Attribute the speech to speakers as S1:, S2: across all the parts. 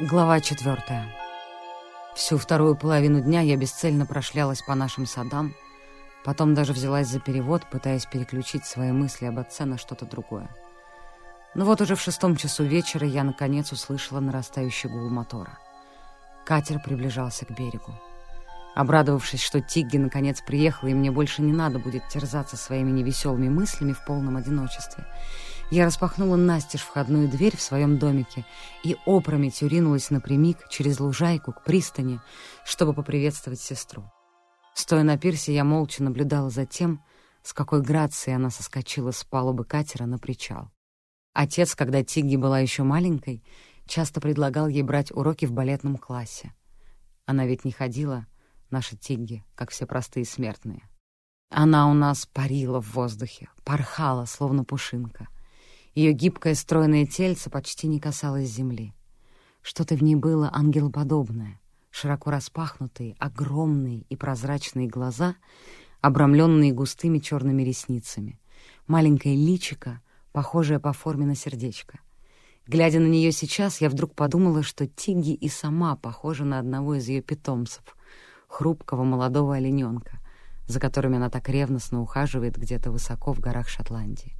S1: Глава четвертая. Всю вторую половину дня я бесцельно прошлялась по нашим садам, потом даже взялась за перевод, пытаясь переключить свои мысли об отце на что-то другое. Но вот уже в шестом часу вечера я, наконец, услышала нарастающий гул мотора. Катер приближался к берегу. Обрадовавшись, что Тигги наконец приехала, и мне больше не надо будет терзаться своими невеселыми мыслями в полном одиночестве, я распахнула настежь входную дверь в своем домике и опрометью ринулась напрямик через лужайку к пристани, чтобы поприветствовать сестру. Стоя на пирсе, я молча наблюдала за тем, с какой грацией она соскочила с палубы катера на причал. Отец, когда Тигги была еще маленькой, часто предлагал ей брать уроки в балетном классе. Она ведь не ходила, наша Тигги, как все простые смертные. Она у нас парила в воздухе, порхала, словно пушинка — ее гибкое стройное тельце почти не касалось земли. Что-то в ней было ангелоподобное, широко распахнутые, огромные и прозрачные глаза, обрамленные густыми черными ресницами, маленькое личико, похожее по форме на сердечко. Глядя на нее сейчас, я вдруг подумала, что Тигги и сама похожа на одного из ее питомцев, хрупкого молодого олененка, за которыми она так ревностно ухаживает где-то высоко в горах Шотландии.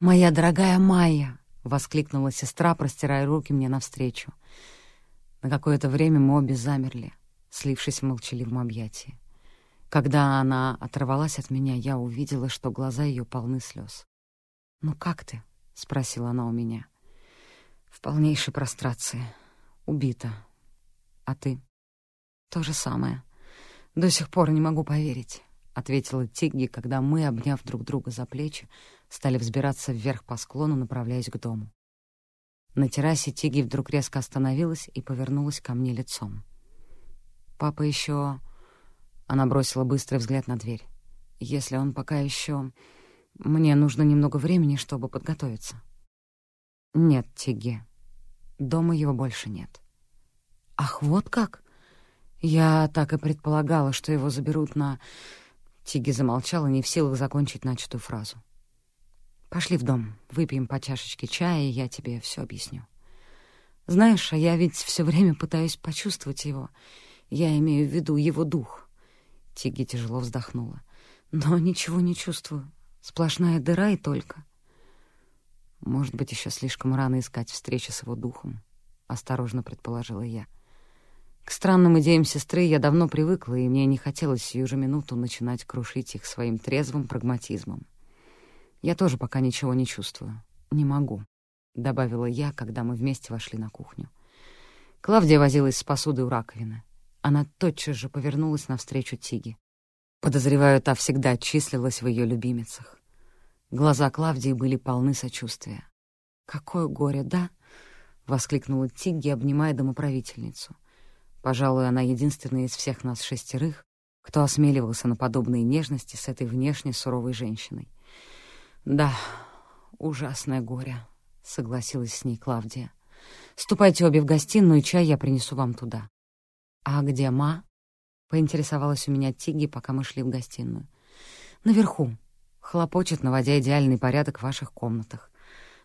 S1: «Моя дорогая Майя!» — воскликнула сестра, простирая руки мне навстречу. На какое-то время мы обе замерли, слившись в молчаливом объятии. Когда она оторвалась от меня, я увидела, что глаза ее полны слез. «Ну как ты?» — спросила она у меня. «В полнейшей прострации. Убита. А ты?» «То же самое. До сих пор не могу поверить», — ответила Тигги, когда мы, обняв друг друга за плечи, стали взбираться вверх по склону, направляясь к дому. На террасе Тиги вдруг резко остановилась и повернулась ко мне лицом. «Папа еще...» Она бросила быстрый взгляд на дверь. «Если он пока еще... Мне нужно немного времени, чтобы подготовиться». «Нет, Тиги. Дома его больше нет». «Ах, вот как? Я так и предполагала, что его заберут на...» Тиги замолчала, не в силах закончить начатую фразу. Пошли в дом, выпьем по чашечке чая, и я тебе все объясню. Знаешь, а я ведь все время пытаюсь почувствовать его. Я имею в виду его дух. Тиги тяжело вздохнула. Но ничего не чувствую. Сплошная дыра и только. Может быть, еще слишком рано искать встречи с его духом, — осторожно предположила я. К странным идеям сестры я давно привыкла, и мне не хотелось сию же минуту начинать крушить их своим трезвым прагматизмом. Я тоже пока ничего не чувствую. Не могу», — добавила я, когда мы вместе вошли на кухню. Клавдия возилась с посудой у раковины. Она тотчас же повернулась навстречу Тиге. Подозреваю, та всегда числилась в ее любимицах. Глаза Клавдии были полны сочувствия. «Какое горе, да?» — воскликнула Тигги, обнимая домоправительницу. Пожалуй, она единственная из всех нас шестерых, кто осмеливался на подобные нежности с этой внешне суровой женщиной. «Да, ужасное горе», — согласилась с ней Клавдия. «Ступайте обе в гостиную, чай я принесу вам туда». «А где ма?» — поинтересовалась у меня Тиги, пока мы шли в гостиную. «Наверху. Хлопочет, наводя идеальный порядок в ваших комнатах.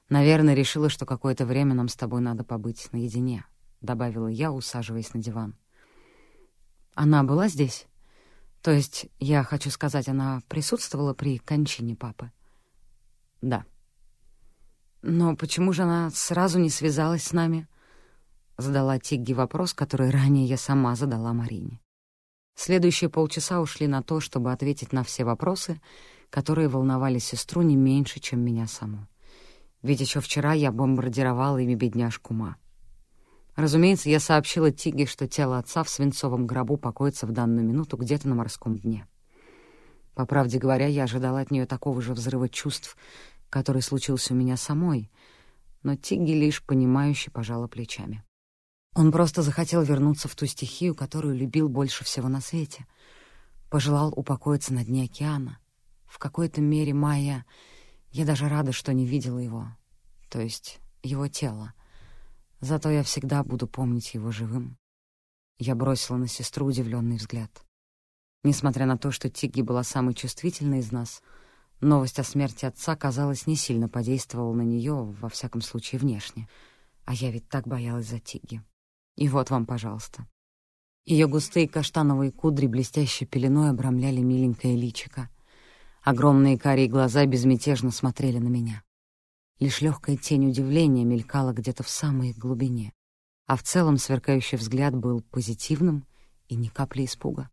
S1: Наверное, решила, что какое-то время нам с тобой надо побыть наедине», — добавила я, усаживаясь на диван. «Она была здесь? То есть, я хочу сказать, она присутствовала при кончине папы?» «Да». «Но почему же она сразу не связалась с нами?» Задала Тигги вопрос, который ранее я сама задала Марине. Следующие полчаса ушли на то, чтобы ответить на все вопросы, которые волновали сестру не меньше, чем меня саму. Ведь еще вчера я бомбардировала ими бедняжку Ма. Разумеется, я сообщила Тиге, что тело отца в свинцовом гробу покоится в данную минуту где-то на морском дне. По правде говоря, я ожидала от нее такого же взрыва чувств, который случился у меня самой, но Тигги лишь понимающе пожала плечами. Он просто захотел вернуться в ту стихию, которую любил больше всего на свете. Пожелал упокоиться на дне океана. В какой-то мере Майя... Я даже рада, что не видела его. То есть его тело. Зато я всегда буду помнить его живым. Я бросила на сестру удивленный взгляд. Несмотря на то, что Тигги была самой чувствительной из нас, новость о смерти отца, казалось, не сильно подействовала на нее, во всяком случае, внешне. А я ведь так боялась за Тигги. И вот вам, пожалуйста. Ее густые каштановые кудри блестящей пеленой обрамляли миленькое личико. Огромные карие глаза безмятежно смотрели на меня. Лишь легкая тень удивления мелькала где-то в самой глубине, а в целом сверкающий взгляд был позитивным и ни капли испуга.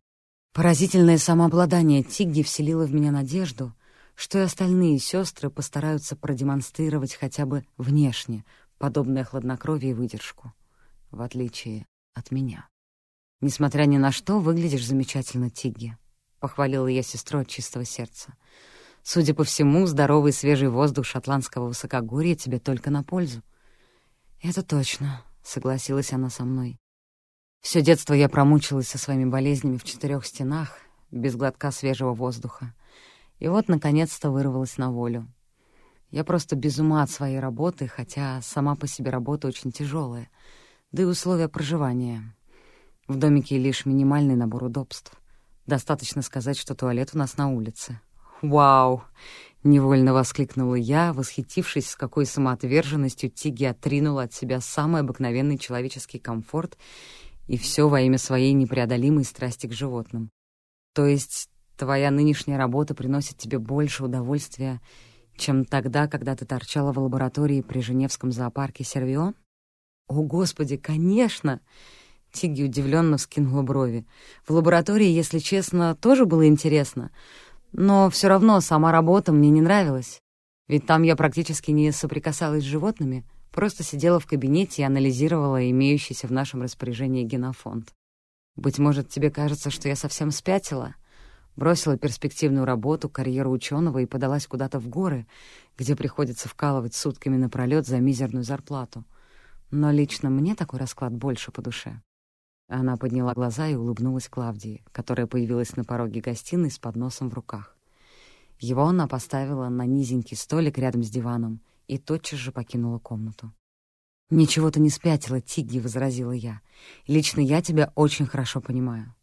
S1: Поразительное самообладание Тигги вселило в меня надежду, что и остальные сестры постараются продемонстрировать хотя бы внешне подобное хладнокровие и выдержку, в отличие от меня. «Несмотря ни на что, выглядишь замечательно, Тигги», — похвалила я сестру от чистого сердца. Судя по всему, здоровый свежий воздух шотландского высокогорья тебе только на пользу. «Это точно», — согласилась она со мной. Все детство я промучилась со своими болезнями в четырех стенах, без глотка свежего воздуха. И вот, наконец-то, вырвалась на волю. Я просто без ума от своей работы, хотя сама по себе работа очень тяжелая, да и условия проживания. В домике лишь минимальный набор удобств. Достаточно сказать, что туалет у нас на улице. «Вау!» — невольно воскликнула я, восхитившись, с какой самоотверженностью Тиги отринула от себя самый обыкновенный человеческий комфорт и все во имя своей непреодолимой страсти к животным. То есть твоя нынешняя работа приносит тебе больше удовольствия, чем тогда, когда ты торчала в лаборатории при Женевском зоопарке Сервион? О, Господи, конечно! Тиги удивленно вскинула брови. В лаборатории, если честно, тоже было интересно — но все равно сама работа мне не нравилась. Ведь там я практически не соприкасалась с животными, просто сидела в кабинете и анализировала имеющийся в нашем распоряжении генофонд. Быть может, тебе кажется, что я совсем спятила? Бросила перспективную работу, карьеру ученого и подалась куда-то в горы, где приходится вкалывать сутками напролёт за мизерную зарплату. Но лично мне такой расклад больше по душе. Она подняла глаза и улыбнулась Клавдии, которая появилась на пороге гостиной с подносом в руках. Его она поставила на низенький столик рядом с диваном и тотчас же покинула комнату. «Ничего ты не спятила, Тигги», — возразила я. «Лично я тебя очень хорошо понимаю».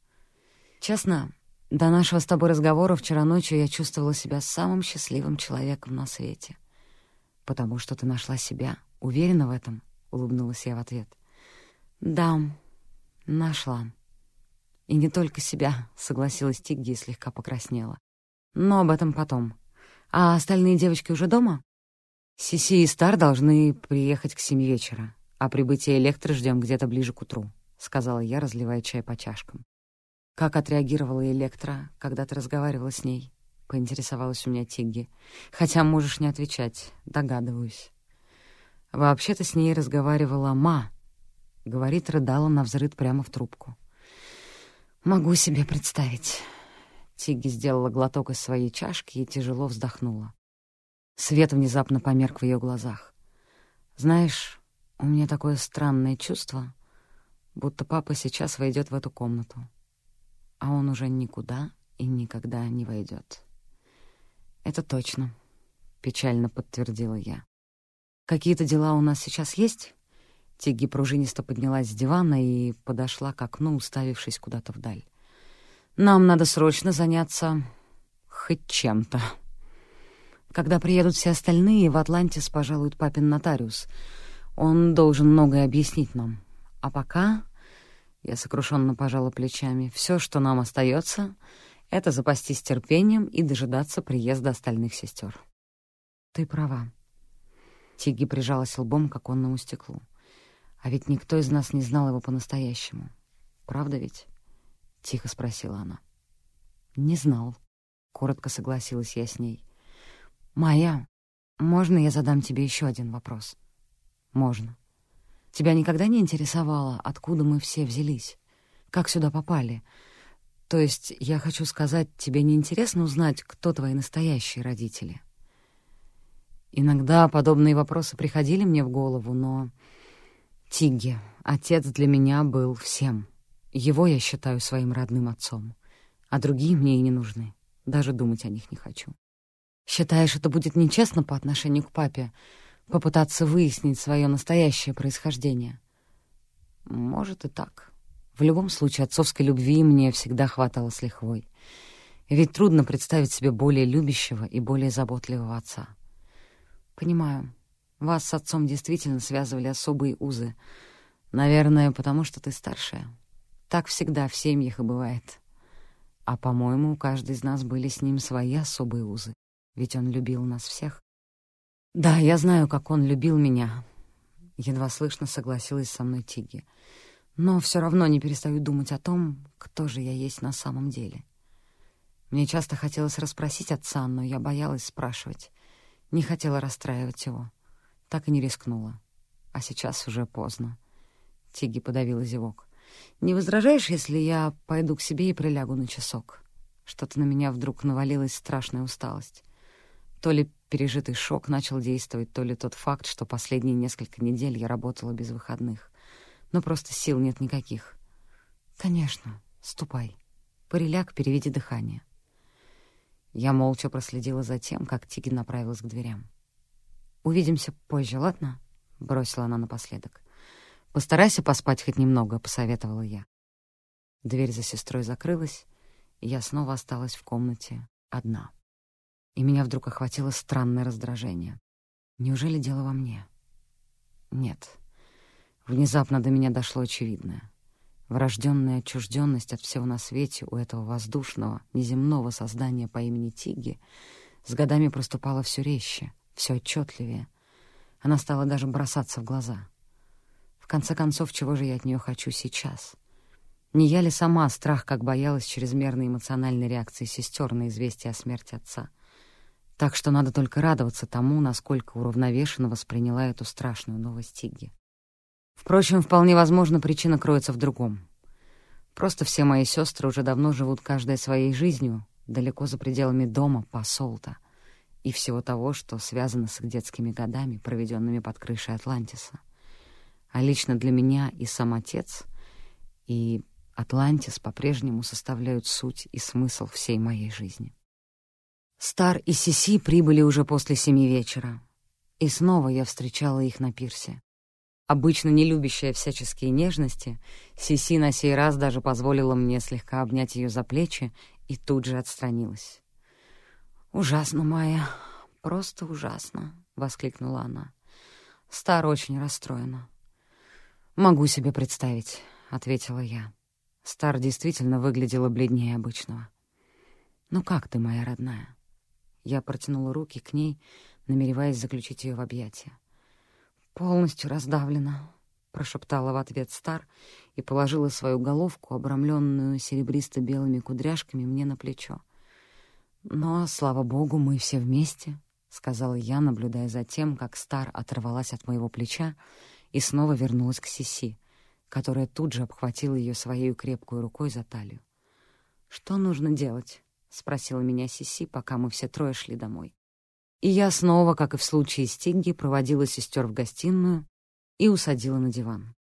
S1: Честно, до нашего с тобой разговора вчера ночью я чувствовала себя самым счастливым человеком на свете. «Потому что ты нашла себя. Уверена в этом?» — улыбнулась я в ответ. «Да», Нашла. И не только себя, согласилась Тигги и слегка покраснела. Но об этом потом. А остальные девочки уже дома? Сиси и Стар должны приехать к семи вечера, а прибытие Электры ждем где-то ближе к утру, сказала я, разливая чай по чашкам. Как отреагировала Электра, когда ты разговаривала с ней? Поинтересовалась у меня Тигги. Хотя можешь не отвечать, догадываюсь. Вообще-то с ней разговаривала Ма, — говорит, рыдала на взрыд прямо в трубку. «Могу себе представить». Тигги сделала глоток из своей чашки и тяжело вздохнула. Свет внезапно померк в ее глазах. «Знаешь, у меня такое странное чувство, будто папа сейчас войдет в эту комнату, а он уже никуда и никогда не войдет. «Это точно», — печально подтвердила я. «Какие-то дела у нас сейчас есть?» Тигги пружинисто поднялась с дивана и подошла к окну, уставившись куда-то вдаль. «Нам надо срочно заняться хоть чем-то. Когда приедут все остальные, в Атлантис пожалует папин нотариус. Он должен многое объяснить нам. А пока...» Я сокрушенно пожала плечами. Все, что нам остается, это запастись терпением и дожидаться приезда остальных сестер. «Ты права». Тигги прижалась лбом к оконному стеклу. А ведь никто из нас не знал его по-настоящему. Правда ведь? — тихо спросила она. «Не знал», — коротко согласилась я с ней. «Майя, можно я задам тебе еще один вопрос?» «Можно. Тебя никогда не интересовало, откуда мы все взялись? Как сюда попали? То есть, я хочу сказать, тебе не интересно узнать, кто твои настоящие родители?» Иногда подобные вопросы приходили мне в голову, но Тигги, отец для меня был всем. Его я считаю своим родным отцом, а другие мне и не нужны. Даже думать о них не хочу. Считаешь, это будет нечестно по отношению к папе? попытаться выяснить свое настоящее происхождение. Может и так. В любом случае, отцовской любви мне всегда хватало с лихвой. Ведь трудно представить себе более любящего и более заботливого отца. Понимаю, вас с отцом действительно связывали особые узы. Наверное, потому что ты старшая. Так всегда в семьях и бывает. А, по-моему, у каждой из нас были с ним свои особые узы. Ведь он любил нас всех. Да, я знаю, как он любил меня. Едва слышно согласилась со мной Тиги. Но все равно не перестаю думать о том, кто же я есть на самом деле. Мне часто хотелось расспросить отца, но я боялась спрашивать. Не хотела расстраивать его. Так и не рискнула. А сейчас уже поздно. Тиги подавила зевок. «Не возражаешь, если я пойду к себе и прилягу на часок?» Что-то на меня вдруг навалилась страшная усталость. То ли пережитый шок начал действовать, то ли тот факт, что последние несколько недель я работала без выходных. Но просто сил нет никаких. «Конечно, ступай. Приляг, переведи дыхание». Я молча проследила за тем, как Тиги направилась к дверям. «Увидимся позже, ладно?» — бросила она напоследок. «Постарайся поспать хоть немного», — посоветовала я. Дверь за сестрой закрылась, и я снова осталась в комнате одна. И меня вдруг охватило странное раздражение. Неужели дело во мне? Нет. Внезапно до меня дошло очевидное. Врожденная отчужденность от всего на свете у этого воздушного, неземного создания по имени Тиги с годами проступала все резче, все отчетливее. Она стала даже бросаться в глаза. В конце концов, чего же я от нее хочу сейчас? Не я ли сама страх, как боялась чрезмерной эмоциональной реакции сестер на известие о смерти отца? Так что надо только радоваться тому, насколько уравновешенно восприняла эту страшную новость Тигги. Впрочем, вполне возможно, причина кроется в другом. Просто все мои сестры уже давно живут каждой своей жизнью, далеко за пределами дома, посолта, и всего того, что связано с их детскими годами, проведенными под крышей Атлантиса. А лично для меня и сам отец, и Атлантис по-прежнему составляют суть и смысл всей моей жизни. Стар и Сиси прибыли уже после семи вечера, и снова я встречала их на пирсе. Обычно не любящая всяческие нежности, Сиси на сей раз даже позволила мне слегка обнять ее за плечи и тут же отстранилась. «Ужасно, Майя, просто ужасно», — воскликнула она. Стар очень расстроена. «Могу себе представить», — ответила я. Стар действительно выглядела бледнее обычного. «Ну как ты, моя родная?» Я протянула руки к ней, намереваясь заключить ее в объятия. «Полностью раздавлена», — прошептала в ответ Стар и положила свою головку, обрамленную серебристо-белыми кудряшками, мне на плечо. «Но, слава богу, мы все вместе», — сказала я, наблюдая за тем, как Стар оторвалась от моего плеча и снова вернулась к Сиси которая тут же обхватила ее своей крепкой рукой за талию. «Что нужно делать?» — спросила меня Сиси, пока мы все трое шли домой. И я снова, как и в случае с Тинги, проводила сестер в гостиную и усадила на диван.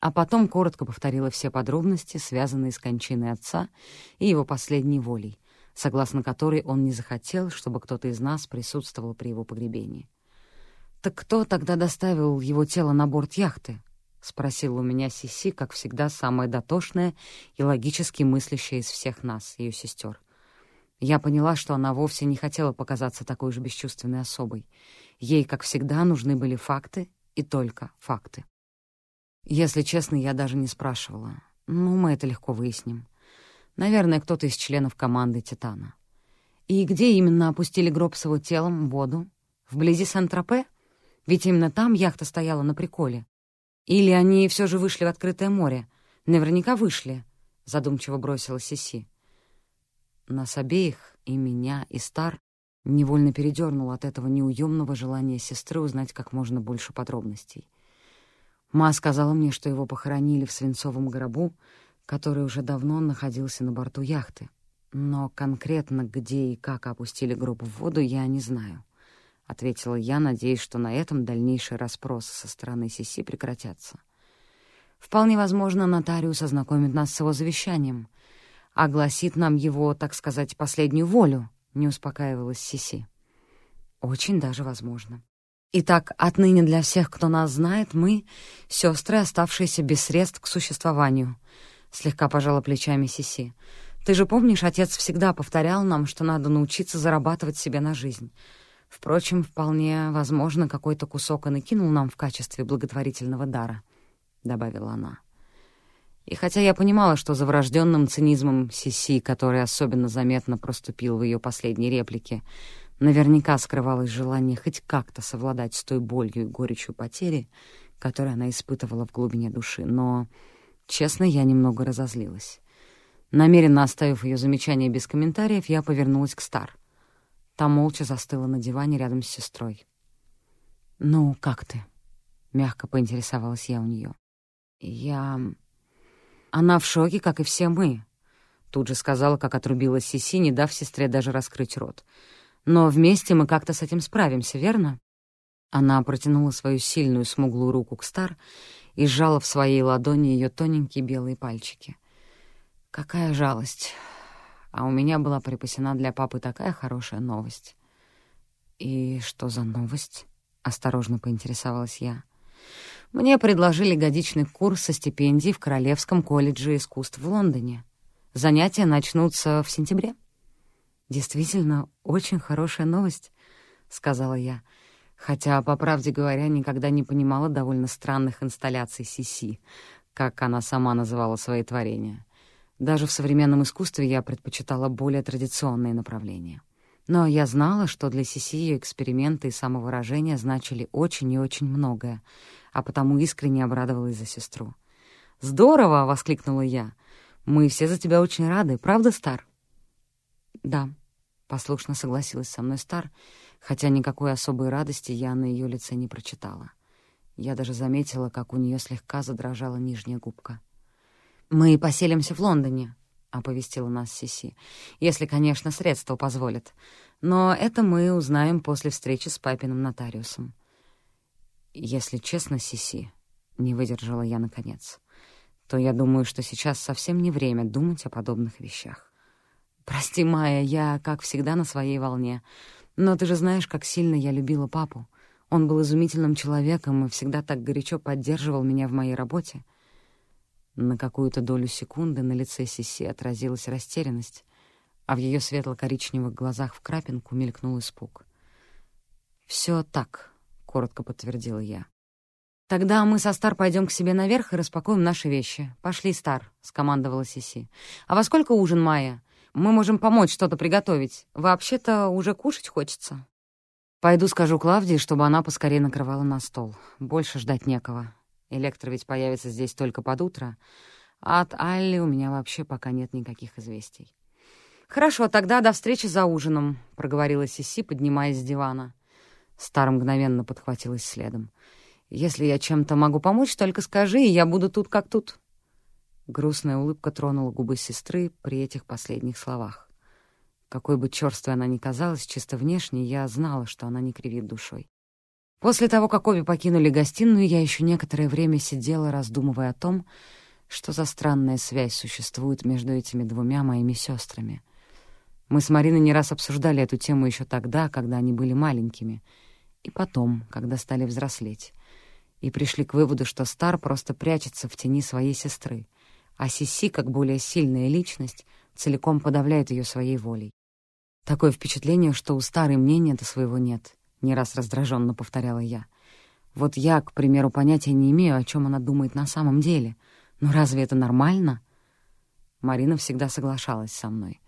S1: А потом коротко повторила все подробности, связанные с кончиной отца и его последней волей, согласно которой он не захотел, чтобы кто-то из нас присутствовал при его погребении. «Так кто тогда доставил его тело на борт яхты?» — спросила у меня Сиси, как всегда, самая дотошная и логически мыслящая из всех нас, ее сестер. Я поняла, что она вовсе не хотела показаться такой же бесчувственной особой. Ей, как всегда, нужны были факты и только факты. Если честно, я даже не спрашивала. Ну, мы это легко выясним. Наверное, кто-то из членов команды «Титана». И где именно опустили гроб с его телом в воду? Вблизи Сан-Тропе? Ведь именно там яхта стояла на приколе. Или они все же вышли в открытое море? Наверняка вышли, — задумчиво бросила Сиси. Нас обеих, и меня, и Стар, невольно передернуло от этого неуемного желания сестры узнать как можно больше подробностей. Ма сказала мне, что его похоронили в свинцовом гробу, который уже давно находился на борту яхты. Но конкретно где и как опустили гроб в воду, я не знаю ответила я, надеясь, что на этом дальнейшие расспросы со стороны Сиси прекратятся. Вполне возможно, нотариус ознакомит нас с его завещанием, огласит нам его, так сказать, последнюю волю, не успокаивалась Сиси. Очень даже возможно. Итак, отныне для всех, кто нас знает, мы — сестры, оставшиеся без средств к существованию. Слегка пожала плечами Сиси. Ты же помнишь, отец всегда повторял нам, что надо научиться зарабатывать себе на жизнь. Впрочем, вполне возможно, какой-то кусок и кинул нам в качестве благотворительного дара, — добавила она. И хотя я понимала, что за врожденным цинизмом Сиси, который особенно заметно проступил в ее последней реплике, Наверняка скрывалось желание хоть как-то совладать с той болью и горечью потери, которую она испытывала в глубине души, но, честно, я немного разозлилась. Намеренно оставив ее замечание без комментариев, я повернулась к Стар. Та молча застыла на диване рядом с сестрой. «Ну, как ты?» — мягко поинтересовалась я у нее. «Я...» «Она в шоке, как и все мы», — тут же сказала, как отрубила Сиси, не дав сестре даже раскрыть рот — но вместе мы как-то с этим справимся, верно?» Она протянула свою сильную смуглую руку к Стар и сжала в своей ладони ее тоненькие белые пальчики. «Какая жалость! А у меня была припасена для папы такая хорошая новость». «И что за новость?» — осторожно поинтересовалась я. «Мне предложили годичный курс со стипендией в Королевском колледже искусств в Лондоне. Занятия начнутся в сентябре». «Действительно, очень хорошая новость», — сказала я, хотя, по правде говоря, никогда не понимала довольно странных инсталляций Сиси, как она сама называла свои творения. Даже в современном искусстве я предпочитала более традиционные направления. Но я знала, что для Сиси ее эксперименты и самовыражения значили очень и очень многое, а потому искренне обрадовалась за сестру. «Здорово!» — воскликнула я. «Мы все за тебя очень рады, правда, Стар?» «Да», Послушно согласилась со мной Стар, хотя никакой особой радости я на ее лице не прочитала. Я даже заметила, как у нее слегка задрожала нижняя губка. «Мы поселимся в Лондоне», — оповестила нас Сиси, «если, конечно, средства позволят. Но это мы узнаем после встречи с папиным нотариусом». «Если честно, Сиси», — не выдержала я наконец, «то я думаю, что сейчас совсем не время думать о подобных вещах. «Прости, Майя, я, как всегда, на своей волне. Но ты же знаешь, как сильно я любила папу. Он был изумительным человеком и всегда так горячо поддерживал меня в моей работе». На какую-то долю секунды на лице Сиси отразилась растерянность, а в ее светло-коричневых глазах в крапинку мелькнул испуг. «Все так», — коротко подтвердила я. «Тогда мы со Стар пойдем к себе наверх и распакуем наши вещи. Пошли, Стар», — скомандовала Сиси. «А во сколько ужин, Майя? Мы можем помочь что-то приготовить. Вообще-то уже кушать хочется». Пойду скажу Клавдии, чтобы она поскорее накрывала на стол. Больше ждать некого. Электро ведь появится здесь только под утро. А от Алли у меня вообще пока нет никаких известий. «Хорошо, тогда до встречи за ужином», — проговорила Сиси, поднимаясь с дивана. Стар мгновенно подхватилась следом. «Если я чем-то могу помочь, только скажи, и я буду тут как тут». Грустная улыбка тронула губы сестры при этих последних словах. Какой бы чёрствой она ни казалась, чисто внешне, я знала, что она не кривит душой. После того, как обе покинули гостиную, я еще некоторое время сидела, раздумывая о том, что за странная связь существует между этими двумя моими сестрами. Мы с Мариной не раз обсуждали эту тему еще тогда, когда они были маленькими, и потом, когда стали взрослеть, и пришли к выводу, что Стар просто прячется в тени своей сестры — а Сиси, как более сильная личность, целиком подавляет ее своей волей. Такое впечатление, что у старой мнения-то своего нет, не раз раздраженно повторяла я. Вот я, к примеру, понятия не имею, о чем она думает на самом деле. Но разве это нормально? Марина всегда соглашалась со мной.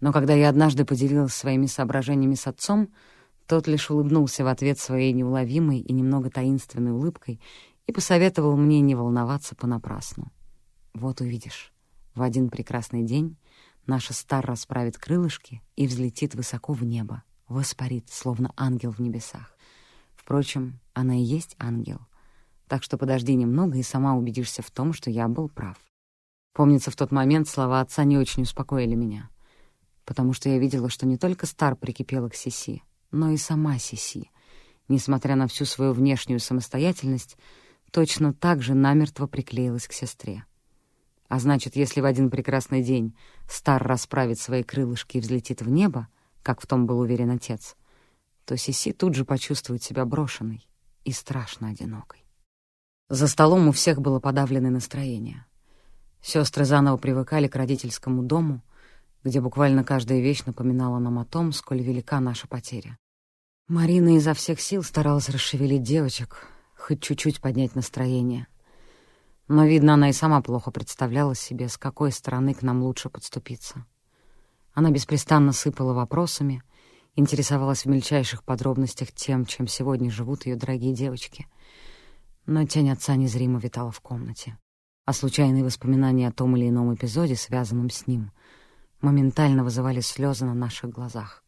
S1: Но когда я однажды поделилась своими соображениями с отцом, тот лишь улыбнулся в ответ своей неуловимой и немного таинственной улыбкой и посоветовал мне не волноваться понапрасну. Вот увидишь, в один прекрасный день наша стар расправит крылышки и взлетит высоко в небо, воспарит, словно ангел в небесах. Впрочем, она и есть ангел. Так что подожди немного и сама убедишься в том, что я был прав. Помнится, в тот момент слова отца не очень успокоили меня, потому что я видела, что не только Стар прикипела к Сиси, но и сама Сиси, несмотря на всю свою внешнюю самостоятельность, точно так же намертво приклеилась к сестре. А значит, если в один прекрасный день Стар расправит свои крылышки и взлетит в небо, как в том был уверен отец, то Сиси тут же почувствует себя брошенной и страшно одинокой. За столом у всех было подавленное настроение. Сестры заново привыкали к родительскому дому, где буквально каждая вещь напоминала нам о том, сколь велика наша потеря. Марина изо всех сил старалась расшевелить девочек, хоть чуть-чуть поднять настроение. Но, видно, она и сама плохо представляла себе, с какой стороны к нам лучше подступиться. Она беспрестанно сыпала вопросами, интересовалась в мельчайших подробностях тем, чем сегодня живут ее дорогие девочки. Но тень отца незримо витала в комнате, а случайные воспоминания о том или ином эпизоде, связанном с ним, моментально вызывали слезы на наших глазах.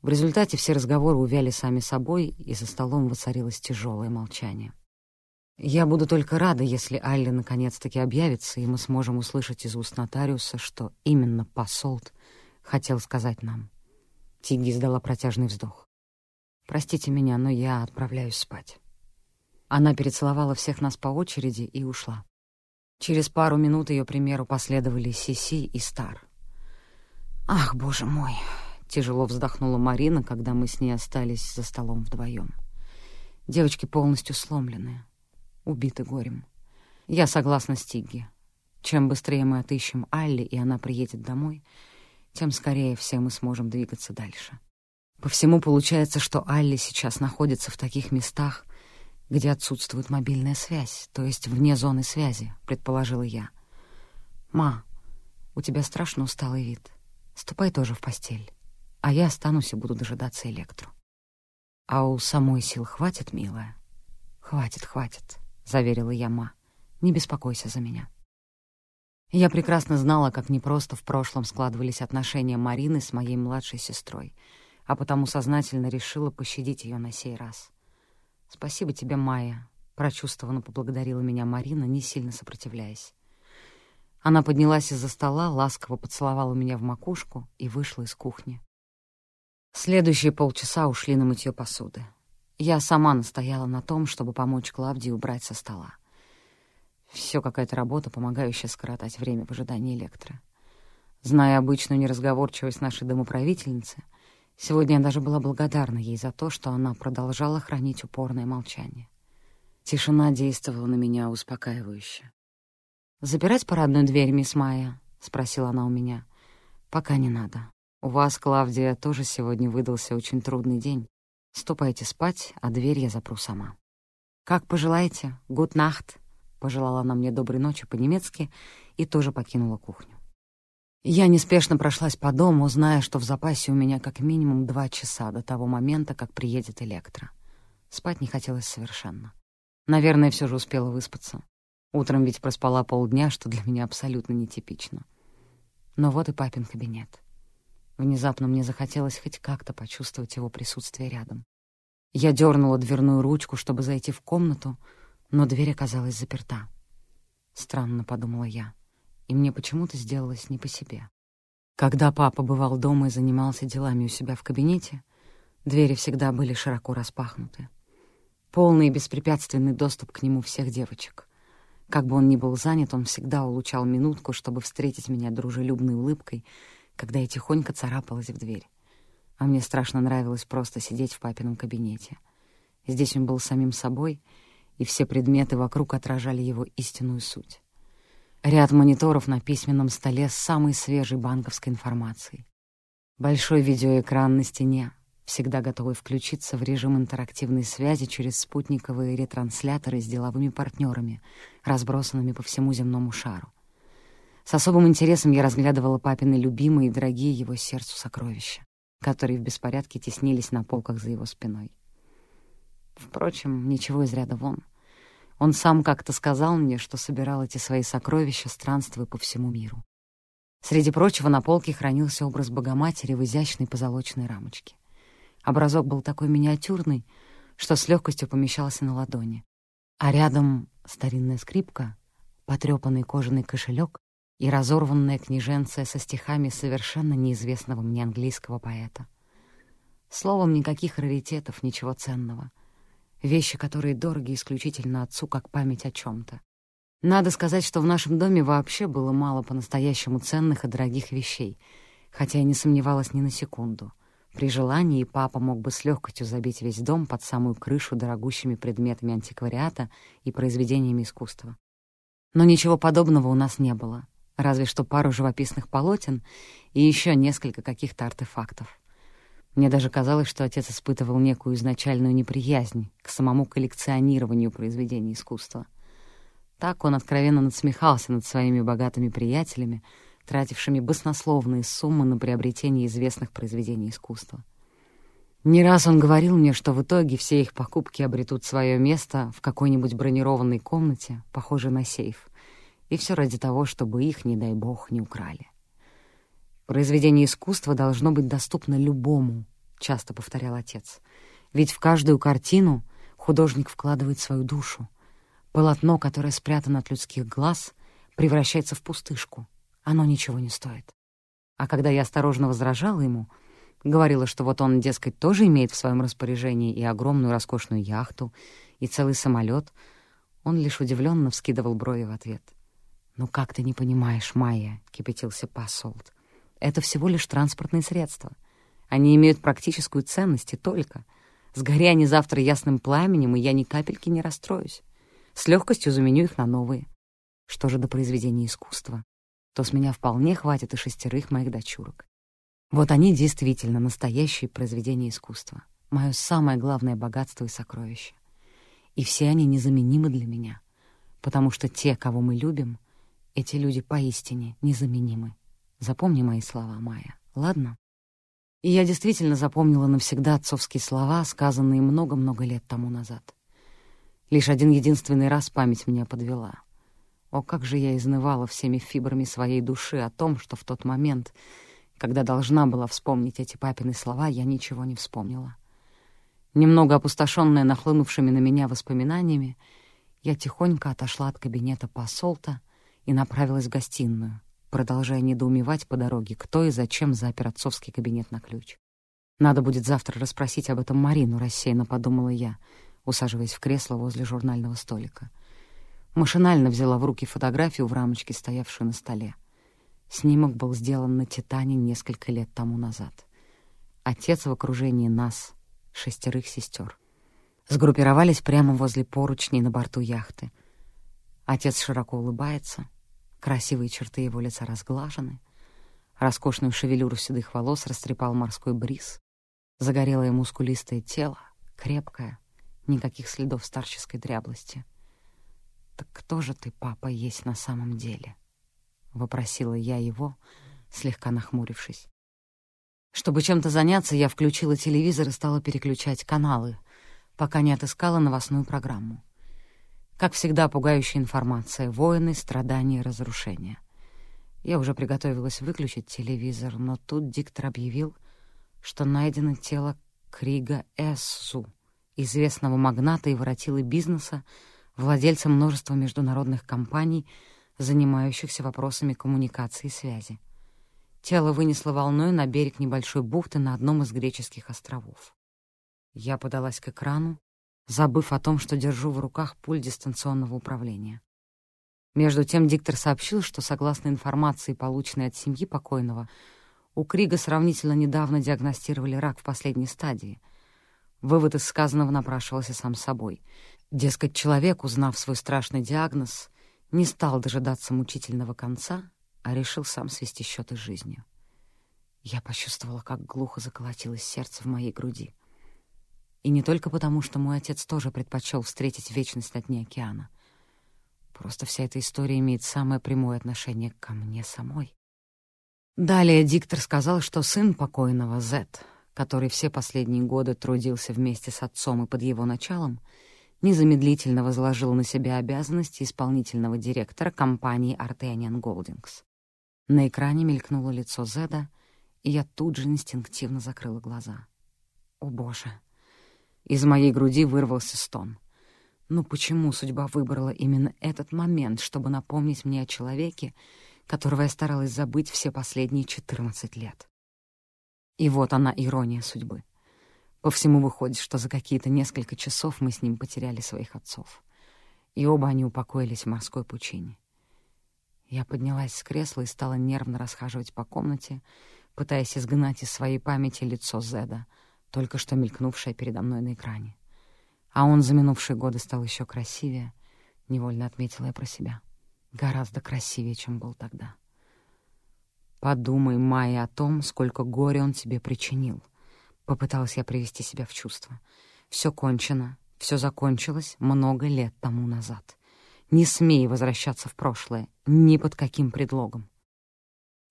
S1: В результате все разговоры увяли сами собой, и за столом воцарилось тяжелое молчание. Я буду только рада, если Алли наконец-таки объявится, и мы сможем услышать из уст нотариуса, что именно посолт хотел сказать нам. Тигги издала протяжный вздох. «Простите меня, но я отправляюсь спать». Она перецеловала всех нас по очереди и ушла. Через пару минут ее примеру последовали Сиси и Стар. «Ах, боже мой!» — тяжело вздохнула Марина, когда мы с ней остались за столом вдвоем. Девочки полностью сломленные, убиты горем. Я согласна с Тигги. Чем быстрее мы отыщем Алли, и она приедет домой — тем скорее все мы сможем двигаться дальше. По всему получается, что Алли сейчас находится в таких местах, где отсутствует мобильная связь, то есть вне зоны связи, предположила я. «Ма, у тебя страшно усталый вид. Ступай тоже в постель, а я останусь и буду дожидаться Электру». «А у самой сил хватит, милая?» «Хватит, хватит», — заверила я Ма. «Не беспокойся за меня». Я прекрасно знала, как непросто в прошлом складывались отношения Марины с моей младшей сестрой, а потому сознательно решила пощадить ее на сей раз. «Спасибо тебе, Майя», — прочувствованно поблагодарила меня Марина, не сильно сопротивляясь. Она поднялась из-за стола, ласково поцеловала меня в макушку и вышла из кухни. Следующие полчаса ушли на мытье посуды. Я сама настояла на том, чтобы помочь Клавдии убрать со стола. Все какая-то работа, помогающая скоротать время в ожидании электро. Зная обычную неразговорчивость нашей домоправительницы, сегодня я даже была благодарна ей за то, что она продолжала хранить упорное молчание. Тишина действовала на меня успокаивающе. «Запирать парадную дверь, мисс Майя?» — спросила она у меня. «Пока не надо. У вас, Клавдия, тоже сегодня выдался очень трудный день. Ступайте спать, а дверь я запру сама». «Как пожелаете. Гуд нахт», Пожелала она мне доброй ночи по-немецки и тоже покинула кухню. Я неспешно прошлась по дому, зная, что в запасе у меня как минимум два часа до того момента, как приедет Электро. Спать не хотелось совершенно. Наверное, все же успела выспаться. Утром ведь проспала полдня, что для меня абсолютно нетипично. Но вот и папин кабинет. Внезапно мне захотелось хоть как-то почувствовать его присутствие рядом. Я дернула дверную ручку, чтобы зайти в комнату — но дверь оказалась заперта. Странно, подумала я, и мне почему-то сделалось не по себе. Когда папа бывал дома и занимался делами у себя в кабинете, двери всегда были широко распахнуты. Полный и беспрепятственный доступ к нему всех девочек. Как бы он ни был занят, он всегда улучал минутку, чтобы встретить меня дружелюбной улыбкой, когда я тихонько царапалась в дверь. А мне страшно нравилось просто сидеть в папином кабинете. Здесь он был самим собой — и все предметы вокруг отражали его истинную суть. Ряд мониторов на письменном столе с самой свежей банковской информацией. Большой видеоэкран на стене, всегда готовый включиться в режим интерактивной связи через спутниковые ретрансляторы с деловыми партнерами, разбросанными по всему земному шару. С особым интересом я разглядывала папины любимые и дорогие его сердцу сокровища, которые в беспорядке теснились на полках за его спиной. Впрочем, ничего из ряда вон. Он сам как-то сказал мне, что собирал эти свои сокровища, странствуя по всему миру. Среди прочего на полке хранился образ Богоматери в изящной позолоченной рамочке. Образок был такой миниатюрный, что с легкостью помещался на ладони. А рядом старинная скрипка, потрепанный кожаный кошелек и разорванная книженция со стихами совершенно неизвестного мне английского поэта. Словом, никаких раритетов, ничего ценного — вещи, которые дороги исключительно отцу, как память о чем-то. Надо сказать, что в нашем доме вообще было мало по-настоящему ценных и дорогих вещей, хотя я не сомневалась ни на секунду. При желании папа мог бы с легкостью забить весь дом под самую крышу дорогущими предметами антиквариата и произведениями искусства. Но ничего подобного у нас не было, разве что пару живописных полотен и еще несколько каких-то артефактов. Мне даже казалось, что отец испытывал некую изначальную неприязнь к самому коллекционированию произведений искусства. Так он откровенно надсмехался над своими богатыми приятелями, тратившими баснословные суммы на приобретение известных произведений искусства. Не раз он говорил мне, что в итоге все их покупки обретут свое место в какой-нибудь бронированной комнате, похожей на сейф, и все ради того, чтобы их, не дай бог, не украли. «Произведение искусства должно быть доступно любому», — часто повторял отец. «Ведь в каждую картину художник вкладывает свою душу. Полотно, которое спрятано от людских глаз, превращается в пустышку, оно ничего не стоит. А когда я осторожно возражала ему, говорила, что вот он, дескать, тоже имеет в своем распоряжении и огромную роскошную яхту, и целый самолет, он лишь удивленно вскидывал брови в ответ. «Ну как ты не понимаешь, Майя?» — кипятился Пассолт. «Это всего лишь транспортные средства. Они имеют практическую ценность и только. Сгори они завтра ясным пламенем, и я ни капельки не расстроюсь. С легкостью заменю их на новые. Что же до произведения искусства? То с меня вполне хватит и шестерых моих дочурок. Вот они действительно настоящие произведения искусства, мое самое главное богатство и сокровище. И все они незаменимы для меня, потому что те, кого мы любим, эти люди поистине незаменимы. Запомни мои слова, Майя, ладно? И я действительно запомнила навсегда отцовские слова, сказанные много-много лет тому назад. Лишь один единственный раз память меня подвела — о, как же я изнывала всеми фибрами своей души о том, что в тот момент, когда должна была вспомнить эти папины слова, я ничего не вспомнила. Немного опустошенная нахлынувшими на меня воспоминаниями, я тихонько отошла от кабинета посолта и направилась в гостиную, продолжая недоумевать по дороге, кто и зачем запер отцовский кабинет на ключ. «Надо будет завтра расспросить об этом Марину», — рассеянно подумала я, усаживаясь в кресло возле журнального столика — Машинально взяла в руки фотографию в рамочке, стоявшую на столе. Снимок был сделан на «Титане» несколько лет тому назад. Отец в окружении нас, шестерых сестер. Сгруппировались прямо возле поручней на борту яхты. Отец широко улыбается, красивые черты его лица разглажены, роскошную шевелюру седых волос растрепал морской бриз, загорелое мускулистое тело, крепкое, никаких следов старческой дряблости — «Так кто же ты, папа, есть на самом деле?» — вопросила я его, слегка нахмурившись. Чтобы чем-то заняться, я включила телевизор и стала переключать каналы, пока не отыскала новостную программу. Как всегда, пугающая информация — войны, страдания, разрушения. Я уже приготовилась выключить телевизор, но тут диктор объявил, что найдено тело Крига Эссу, известного магната и воротилы бизнеса, владельцем множества международных компаний, занимающихся вопросами коммуникации и связи. Тело вынесло волной на берег небольшой бухты на одном из греческих островов. Я подалась к экрану, забыв о том, что держу в руках пульт дистанционного управления. Между тем диктор сообщил, что, согласно информации, полученной от семьи покойного, у Крига сравнительно недавно диагностировали рак в последней стадии. Вывод из сказанного напрашивался сам собой. Дескать, человек, узнав свой страшный диагноз, не стал дожидаться мучительного конца, а решил сам свести счеты с жизнью. Я почувствовала, как глухо заколотилось сердце в моей груди. И не только потому, что мой отец тоже предпочел встретить вечность на дне океана. Просто вся эта история имеет самое прямое отношение ко мне самой. Далее диктор сказал, что сын покойного, Зет, который все последние годы трудился вместе с отцом и под его началом, — незамедлительно возложил на себя обязанности исполнительного директора компании Artenian Goldings. На экране мелькнуло лицо Зеда, и я тут же инстинктивно закрыла глаза. О, Боже! Из моей груди вырвался стон. Ну почему судьба выбрала именно этот момент, чтобы напомнить мне о человеке, которого я старалась забыть все последние четырнадцать лет? И вот она, ирония судьбы. По всему выходит, что за какие-то несколько часов мы с ним потеряли своих отцов. И оба они упокоились в морской пучине. Я поднялась с кресла и стала нервно расхаживать по комнате, пытаясь изгнать из своей памяти лицо Зеда, только что мелькнувшее передо мной на экране. А он за минувшие годы стал еще красивее, невольно отметила я про себя. Гораздо красивее, чем был тогда. «Подумай, Майя, о том, сколько горя он тебе причинил». Попыталась я привести себя в чувство. «Все кончено, все закончилось много лет тому назад. Не смей возвращаться в прошлое, ни под каким предлогом».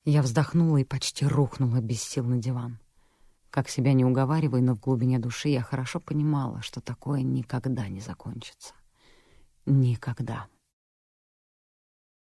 S1: Я вздохнула и почти рухнула без сил на диван. Как себя не уговаривай, но в глубине души я хорошо понимала, что такое никогда не закончится. Никогда.